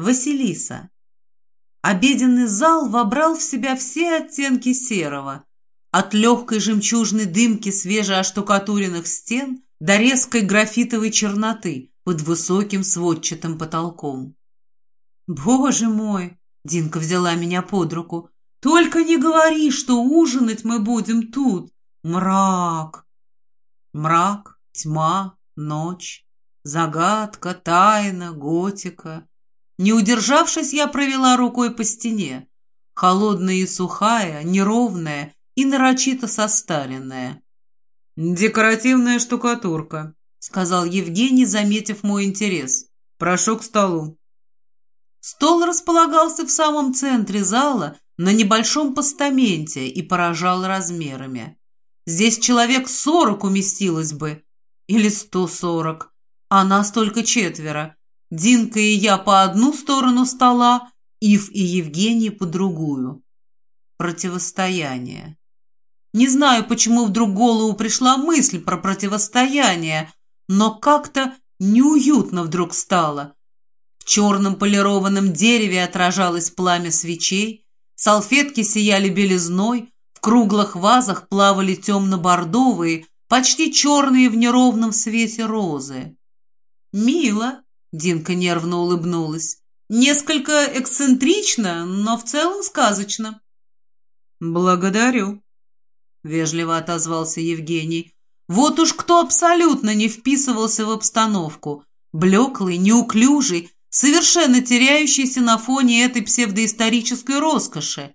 Василиса. Обеденный зал вобрал в себя все оттенки серого, от легкой жемчужной дымки свежеоштукатуренных стен до резкой графитовой черноты под высоким сводчатым потолком. «Боже мой!» — Динка взяла меня под руку. «Только не говори, что ужинать мы будем тут! Мрак!» Мрак, тьма, ночь, загадка, тайна, готика. Не удержавшись, я провела рукой по стене, холодная и сухая, неровная и нарочито состаренная. «Декоративная штукатурка», — сказал Евгений, заметив мой интерес. «Прошу к столу». Стол располагался в самом центре зала, на небольшом постаменте и поражал размерами. Здесь человек сорок уместилось бы, или сто сорок, а нас только четверо. Динка и я по одну сторону стола, Ив и Евгений по другую. Противостояние. Не знаю, почему вдруг в голову пришла мысль про противостояние, но как-то неуютно вдруг стало. В черном полированном дереве отражалось пламя свечей, салфетки сияли белизной, в круглых вазах плавали темно-бордовые, почти черные в неровном свете розы. «Мило», — Динка нервно улыбнулась. «Несколько эксцентрично, но в целом сказочно». «Благодарю», — вежливо отозвался Евгений. «Вот уж кто абсолютно не вписывался в обстановку. Блеклый, неуклюжий, совершенно теряющийся на фоне этой псевдоисторической роскоши.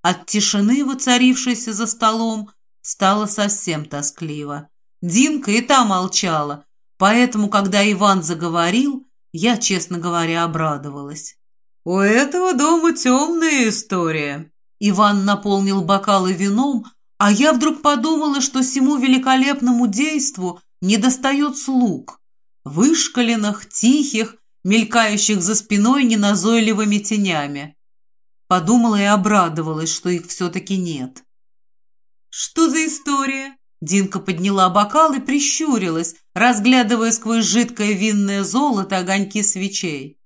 От тишины, воцарившейся за столом, стало совсем тоскливо. Динка и та молчала, поэтому, когда Иван заговорил, я, честно говоря, обрадовалась. «У этого дома темная история». Иван наполнил бокалы вином, а я вдруг подумала, что всему великолепному действу недостает слуг. Вышкаленных, тихих, мелькающих за спиной неназойливыми тенями. Подумала и обрадовалась, что их все-таки нет. «Что за история?» Динка подняла бокал и прищурилась, разглядывая сквозь жидкое винное золото огоньки свечей.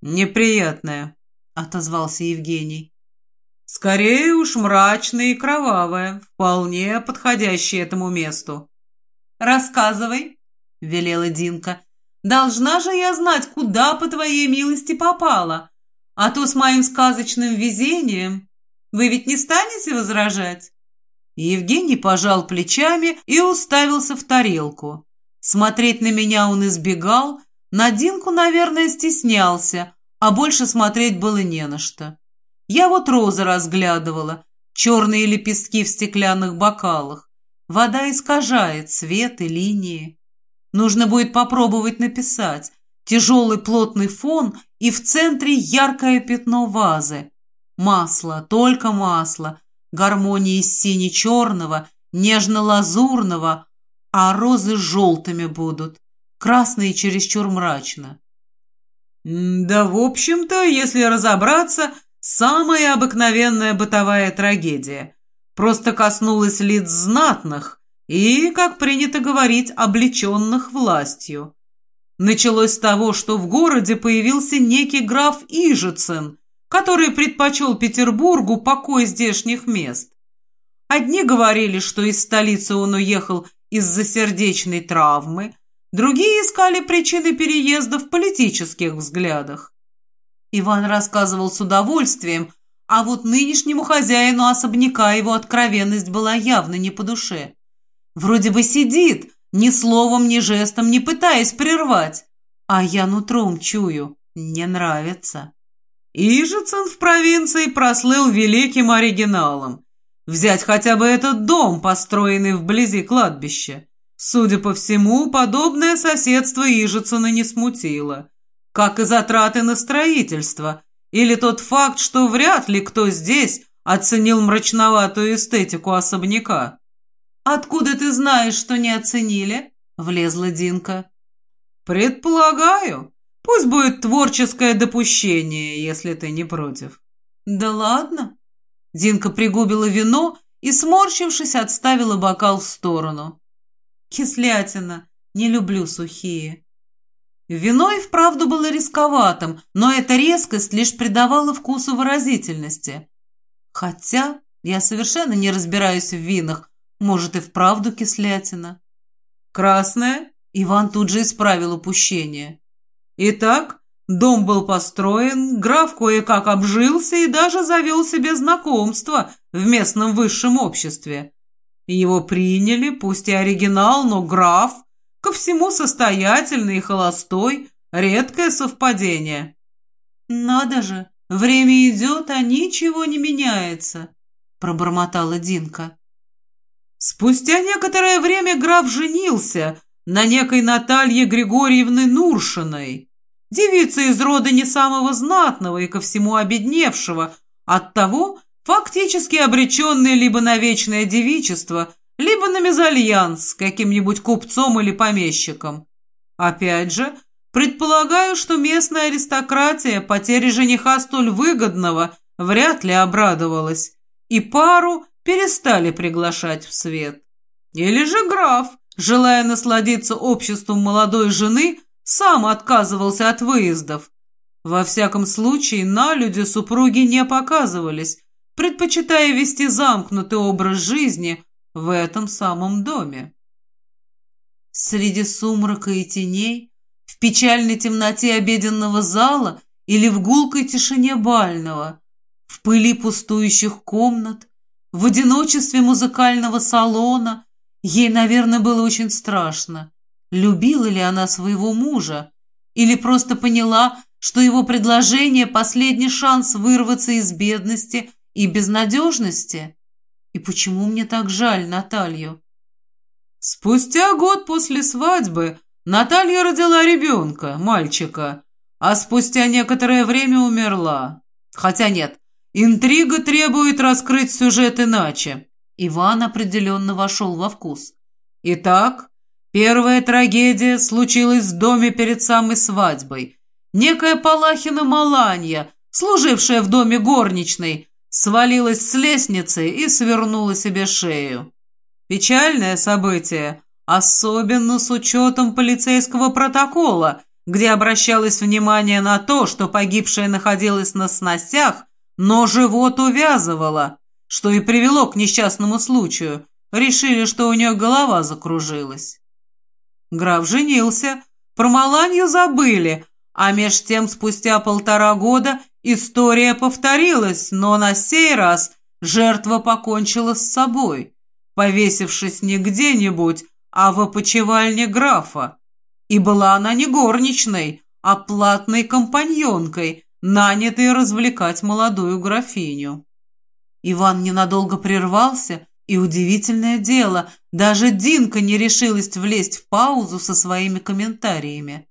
«Неприятная», — отозвался Евгений. «Скорее уж мрачная и кровавая, вполне подходящая этому месту». «Рассказывай», — велела Динка. Должна же я знать, куда, по твоей милости, попала. А то с моим сказочным везением вы ведь не станете возражать?» Евгений пожал плечами и уставился в тарелку. Смотреть на меня он избегал, на Динку, наверное, стеснялся, а больше смотреть было не на что. Я вот розы разглядывала, черные лепестки в стеклянных бокалах. Вода искажает цвет и линии. Нужно будет попробовать написать. Тяжелый плотный фон и в центре яркое пятно вазы. Масло, только масло. Гармония из сине-черного, нежно-лазурного, а розы желтыми будут. Красные чересчур мрачно. Да, в общем-то, если разобраться, самая обыкновенная бытовая трагедия. Просто коснулась лиц знатных, и, как принято говорить, облеченных властью. Началось с того, что в городе появился некий граф Ижицын, который предпочел Петербургу покой здешних мест. Одни говорили, что из столицы он уехал из-за сердечной травмы, другие искали причины переезда в политических взглядах. Иван рассказывал с удовольствием, а вот нынешнему хозяину особняка его откровенность была явно не по душе. Вроде бы сидит, ни словом, ни жестом не пытаясь прервать. А я нутром чую, не нравится. Ижицын в провинции прослыл великим оригиналом. Взять хотя бы этот дом, построенный вблизи кладбища. Судя по всему, подобное соседство Ижицына не смутило. Как и затраты на строительство, или тот факт, что вряд ли кто здесь оценил мрачноватую эстетику особняка. «Откуда ты знаешь, что не оценили?» — влезла Динка. «Предполагаю. Пусть будет творческое допущение, если ты не против». «Да ладно». Динка пригубила вино и, сморщившись, отставила бокал в сторону. «Кислятина. Не люблю сухие». Вино и вправду было рисковатым, но эта резкость лишь придавала вкусу выразительности. Хотя я совершенно не разбираюсь в винах, может и вправду кислятина. Красное? Иван тут же исправил упущение. Итак, дом был построен, граф кое-как обжился и даже завел себе знакомство в местном высшем обществе. Его приняли, пусть и оригинал, но граф, ко всему состоятельный и холостой, редкое совпадение. «Надо же, время идет, а ничего не меняется», — пробормотала Динка. Спустя некоторое время граф женился на некой Наталье Григорьевны Нуршиной, девице из рода не самого знатного и ко всему обедневшего, оттого фактически обреченные либо на вечное девичество, либо на мезальянс с каким-нибудь купцом или помещиком. Опять же, предполагаю, что местная аристократия потере жениха столь выгодного вряд ли обрадовалась, и пару перестали приглашать в свет. Или же граф, желая насладиться обществом молодой жены, сам отказывался от выездов. Во всяком случае, на люди супруги не показывались, предпочитая вести замкнутый образ жизни в этом самом доме. Среди сумрака и теней, в печальной темноте обеденного зала или в гулкой тишине бального, в пыли пустующих комнат, в одиночестве музыкального салона, ей, наверное, было очень страшно. Любила ли она своего мужа? Или просто поняла, что его предложение – последний шанс вырваться из бедности и безнадежности? И почему мне так жаль Наталью? Спустя год после свадьбы Наталья родила ребенка, мальчика, а спустя некоторое время умерла. Хотя нет, интрига требует раскрыть сюжет иначе. Иван определенно вошел во вкус. Итак, первая трагедия случилась в доме перед самой свадьбой. Некая Палахина Маланья, служившая в доме горничной, свалилась с лестницы и свернула себе шею. Печальное событие, особенно с учетом полицейского протокола, где обращалось внимание на то, что погибшая находилась на сносях, но живот увязывала, что и привело к несчастному случаю. Решили, что у нее голова закружилась. Граф женился, про Маланью забыли, а меж тем спустя полтора года История повторилась, но на сей раз жертва покончила с собой, повесившись не где-нибудь, а в опочивальне графа. И была она не горничной, а платной компаньонкой, нанятой развлекать молодую графиню. Иван ненадолго прервался, и удивительное дело, даже Динка не решилась влезть в паузу со своими комментариями.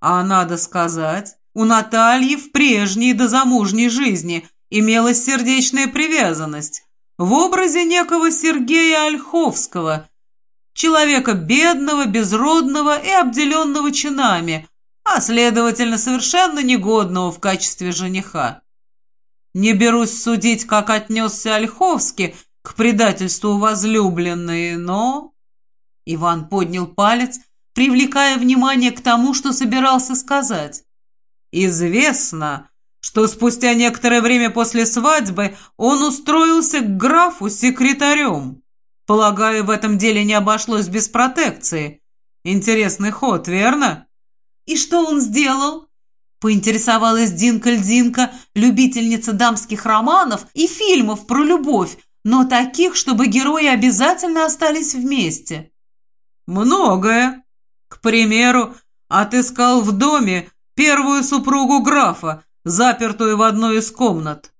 А надо сказать, у Натальи в прежней дозамужней жизни имелась сердечная привязанность в образе некого Сергея Ольховского, человека бедного, безродного и обделенного чинами, а, следовательно, совершенно негодного в качестве жениха. Не берусь судить, как отнесся Ольховский к предательству возлюбленной, но... Иван поднял палец, привлекая внимание к тому, что собирался сказать. Известно, что спустя некоторое время после свадьбы он устроился к графу секретарем. Полагаю, в этом деле не обошлось без протекции. Интересный ход, верно? И что он сделал? Поинтересовалась Динка Льдинка, любительница дамских романов и фильмов про любовь, но таких, чтобы герои обязательно остались вместе. Многое. К примеру, отыскал в доме Первую супругу графа, запертую в одной из комнат.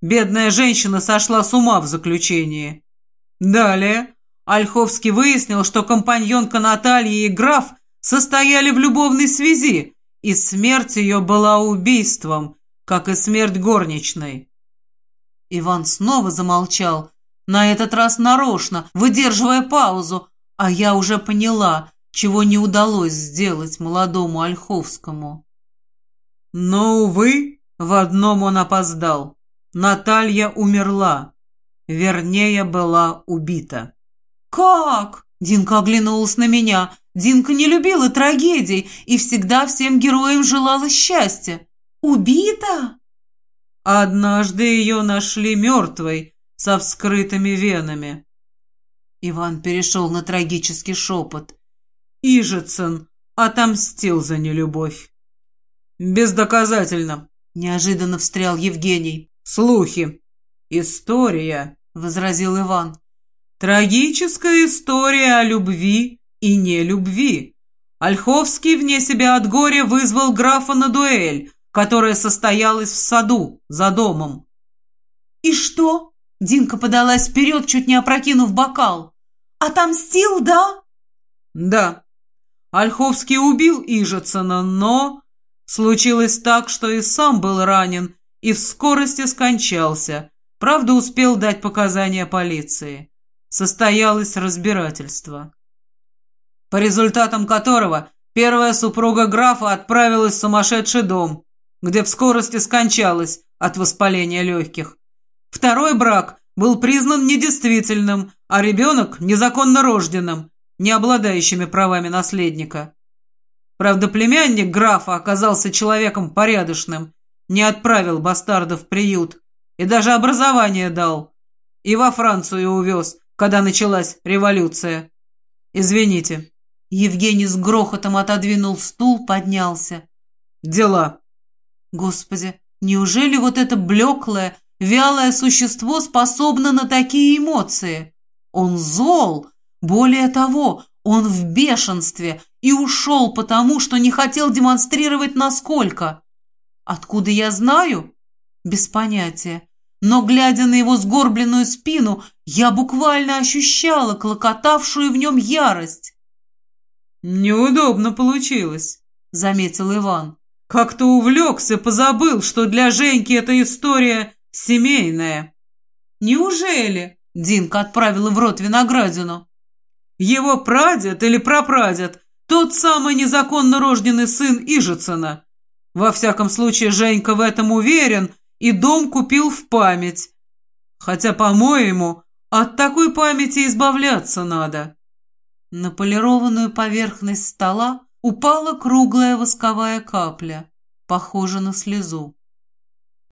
Бедная женщина сошла с ума в заключении. Далее Ольховский выяснил, что компаньонка Натальи и граф состояли в любовной связи, и смерть ее была убийством, как и смерть горничной. Иван снова замолчал, на этот раз нарочно, выдерживая паузу, а я уже поняла, чего не удалось сделать молодому Ольховскому. Но, увы, в одном он опоздал. Наталья умерла. Вернее, была убита. «Как?» Динка оглянулась на меня. Динка не любила трагедий и всегда всем героям желала счастья. «Убита?» Однажды ее нашли мертвой, со вскрытыми венами. Иван перешел на трагический шепот. Ижицын отомстил за нелюбовь. Бездоказательно. Неожиданно встрял Евгений. Слухи. История, возразил Иван. Трагическая история о любви и нелюбви. Ольховский вне себя от горя вызвал графа на дуэль, которая состоялась в саду за домом. «И что?» Динка подалась вперед, чуть не опрокинув бокал. «Отомстил, да?» «Да. Ольховский убил Ижицына, но случилось так, что и сам был ранен и в скорости скончался. Правда, успел дать показания полиции. Состоялось разбирательство, по результатам которого первая супруга графа отправилась в сумасшедший дом, где в скорости скончалась от воспаления легких. Второй брак был признан недействительным, а ребенок – незаконно рожденным, не обладающими правами наследника. Правда, племянник графа оказался человеком порядочным, не отправил бастарда в приют и даже образование дал. И во Францию увез, когда началась революция. Извините. Евгений с грохотом отодвинул стул, поднялся. Дела. Господи, неужели вот это блеклое, вялое существо способно на такие эмоции? Он зол, более того, он в бешенстве и ушел потому, что не хотел демонстрировать насколько. Откуда я знаю? Без понятия. Но, глядя на его сгорбленную спину, я буквально ощущала клокотавшую в нем ярость. «Неудобно получилось», — заметил Иван. Как-то увлекся, позабыл, что для Женьки эта история семейная. Неужели? Динка отправила в рот виноградину. Его прадед или прапрадед, тот самый незаконно рожденный сын Ижицына. Во всяком случае, Женька в этом уверен и дом купил в память. Хотя, по-моему, от такой памяти избавляться надо. На полированную поверхность стола упала круглая восковая капля, похожа на слезу.